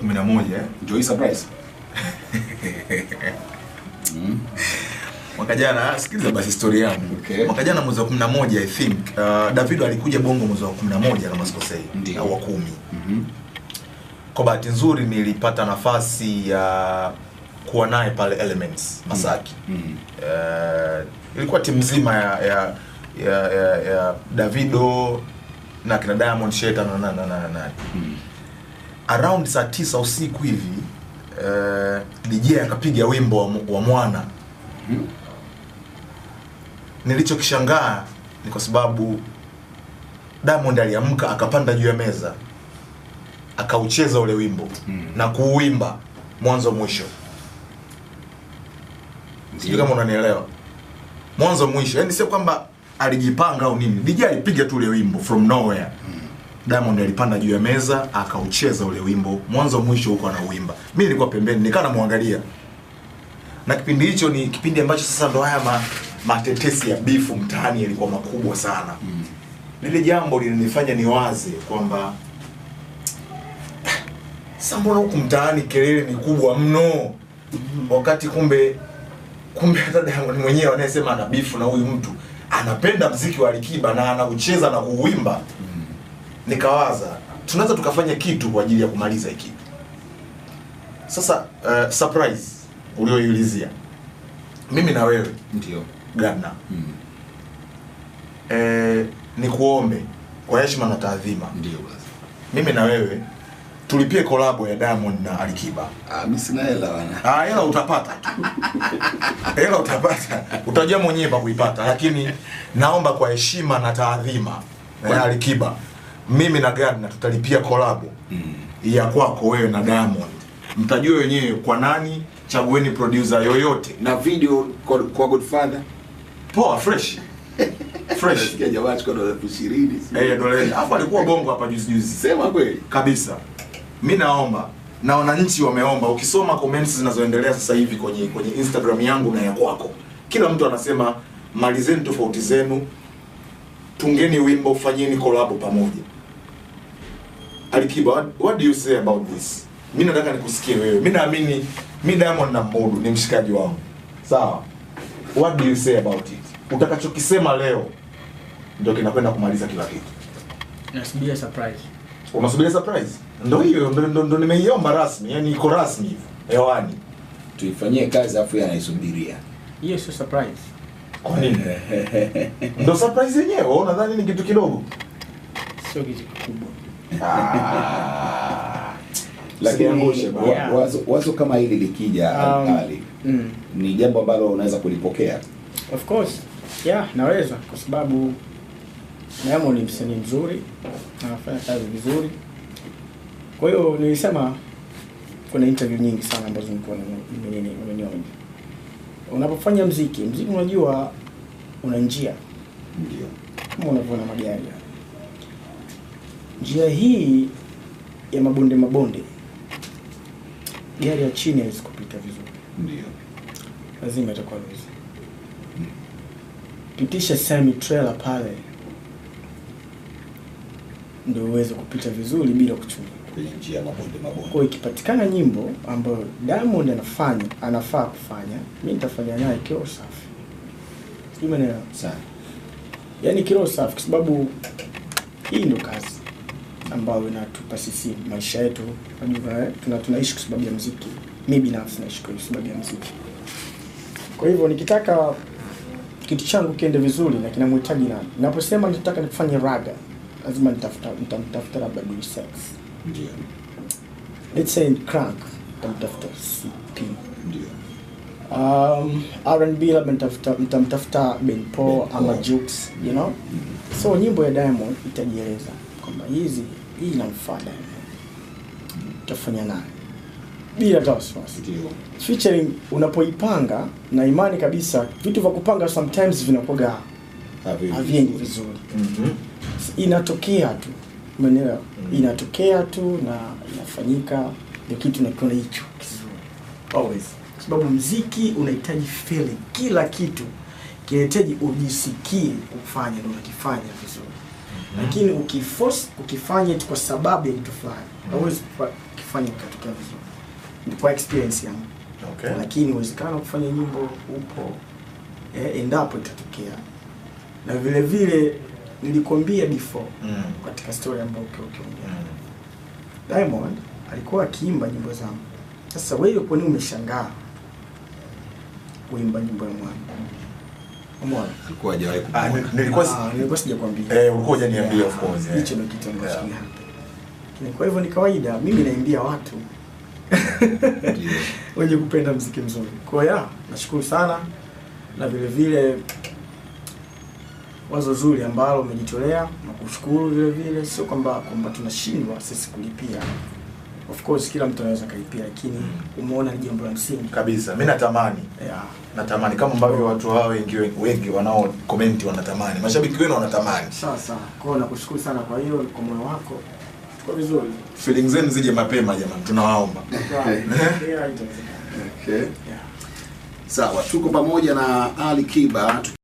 kumi na moja eh? Ndio hii surprise. mwaka jana sikiliza basi story yangu Okay. mwaka jana mwezi wa 11 i think uh, davido alikuja bongo mwezi wa 11 kama sikosei au wa kumi Mhm. kwa bahati nzuri nilipata nafasi ya kuwa naye pale elements masaki Mhm. uh, ilikuwa timu nzima ya ya, ya, ya, ya davido na kina diamond sheta na, na, na, na, na. Mhm. Around saa tisa usiku hivi uh, dj akapiga wimbo wa, wa mwana. Hmm? nilichokishangaa ni kwa sababu diamond aliamka akapanda juu ya meza akaucheza ule wimbo hmm. na kuuimba mwanzo mwisho. Sijui kama unanielewa. Mwanzo mwisho yani sio kwamba alijipanga au nini. Dj alipiga tu ule wimbo from nowhere diamond alipanda juu ya meza akaucheza ule wimbo. Mwanzo mwisho huko anauimba Mimi nilikuwa pembeni nikaa namwangalia. Na kipindi hicho ni kipindi ambacho sasa ndo haya ma, matetesi ya bifu mtaani yalikuwa makubwa sana. Mm. lile jambo lilinifanya niwaze kwamba sasa mbona huku mtaani kelele ni kubwa mno? Wakati kumbe kumbe hata Diamond mwenyewe anayesema ana bifu na huyu mtu anapenda mziki wa Alikiba na anaucheza na kuuimba nikawaza tunaweza tukafanya kitu kwa ajili ya kumaliza hiki kitu sasa uh, surprise ulioiulizia mimi na wewe Ndio. Gardner mm. E, ni kuombe kwa heshima na taadhima Ndio basi. mimi na wewe tulipie kolabo ya Diamond na Alikiba Ah, mimi sina hela bana. Ah, hela utapata tu. hela utapata utajua mwenyewe pa kuipata lakini naomba kwa heshima na taadhima ya Alikiba mimi na Gadna tutalipia kolabo mm. ya kwako wewe na Diamond mtajua wenyewe kwa nani chagueni producer yoyote Na video kwa, kwa Godfather. poa fresh fresh chukua dola elfu ishirini. eh dola hapo alikuwa bongo hapa juzi juzi Sema kweli. kabisa Mimi naomba na wananchi wameomba ukisoma comments zinazoendelea sasa hivi kwenye kwenye instagram yangu na ya kwako kila mtu anasema malizeni tofauti zenu tungeni wimbo fanyeni collab pamoja alikiba what, what do you say about this? Mi nataka nikusikie wewe. Mi naamini mi diamond na mudu ni mshikaji wangu. Sawa. What do you say about it? Utakachokisema leo ndio kinakwenda kumaliza kila kitu. Nasubiria surprise. Unasubiria surprise? Ndio hiyo ndio ndio, ndio nimeiomba rasmi yani iko rasmi hivyo hewani. Tuifanyie kazi afu yanaisubiria. hiyo sio surprise. Kwa nini? Ndio surprise yenyewe unadhani ni kitu kidogo? Sio kitu kikubwa Lakini Usiangushe wazo, wazo kama hili likija Um, Ali, mm. ni jambo ambalo unaweza kulipokea. of course yeah naweza kwa sababu Diamond ni msanii mzuri anafanya kazi vizuri kwa hiyo nilisema kuna interview nyingi sana ambazo nilikuwa nime- nime- nimenionja unapofanya mziki mziki unajua una njia Ndio. kama unavyoona magari. Njia hii ya mabonde mabonde gari ya chini haiwezi kupita vizuri Ndio. lazima itakuwa luzi pitisha semi trailer pale ndio uweze kupita vizuri bila kuchunga Kwenye njia ya mabonde mabonde. kwa hiyo ikipatikana nyimbo ambayo Diamond anafanya anafaa kufanya mimi nitafanya naye kiroho safi sijui maana Sana. yaani kiroho safi kwa sababu hii ndio kazi ambayo inatupa sisi maisha yetu unajua tuna, tunaishi kwa sababu ya muziki. mi binafsi naishi kwa sababu ya muziki. kwa hivyo nikitaka kitu changu kiende vizuri na kinamhitaji nani naposema nitaka nifanye raga lazima nitafuta nitamtafuta labda Dully Sex Ndio. let's say crank nitamtafuta CP Ndio. um, R&B labda nitafuta nitamtafuta Ben Paul ama. Jux you know so nyimbo ya Diamond itajieleza kwamba hizi hii inamfaa tafanya utafanya naye bila hata wasiwasi. Featuring unapoipanga na imani kabisa vitu vya kupanga sometimes vinakuwa havyengi haviendi vizuri. Mm-hmm. inatokea tu. Umeelewa? Mm. -hmm. inatokea tu na inafanyika ndio kitu nakiona hicho. Kizuri always sababu mziki unahitaji feeling. Kila kitu kinahitaji ujisikie kufanya na unakifanya vizuri lakini ukiforce ukifanya tu kwa sababu ya kitu fulani hauwezi kufa- kufanya ikatokea vizuri. Ni kwa experience yangu. Okay. Lakini uwezekano kufanya nyimbo upo eh, endapo itatokea. Na vile vile nilikwambia before Mm. katika story ambayo uki- ukiongea. Mm. Diamond alikuwa akiimba nyimbo zangu. Sasa wewe kwa nini umeshangaa kuimba nyimbo ya mwana? Umeona? Alikuwa hajawahi Ah, nilikuwa Ah, nilikuwa sijakwambia. Eh, ulikuwa hujaniambia, of course. Hicho ndio kitu ambacho Yeah. yeah. Kwa hivyo ni kawaida, mimi naimbia watu wenye kupenda mziki mzuri. Kwa hiyo ya, nashukuru sana na vile vile wazo zuri ambalo umejitolea na kushukuru vile vile, sio kwamba kwamba tunashindwa sisi kulipia. Of course kila mtu anaweza kaipia, lakini umeona ni jambo la msingi. Kabisa. Mimi natamani Yeah. natamani kama ambavyo watu hao wengi wengi wanao comment wanatamani, mashabiki wenu wanatamani, Sawa sawa. Kwa hiyo nakushukuru sana kwa hiyo kwa moyo wako. Kwa vizuri. feeling zenu zije mapema jamani, tunawaomba. Okay. Yeah. Sawa, tuko pamoja na Ali Kiba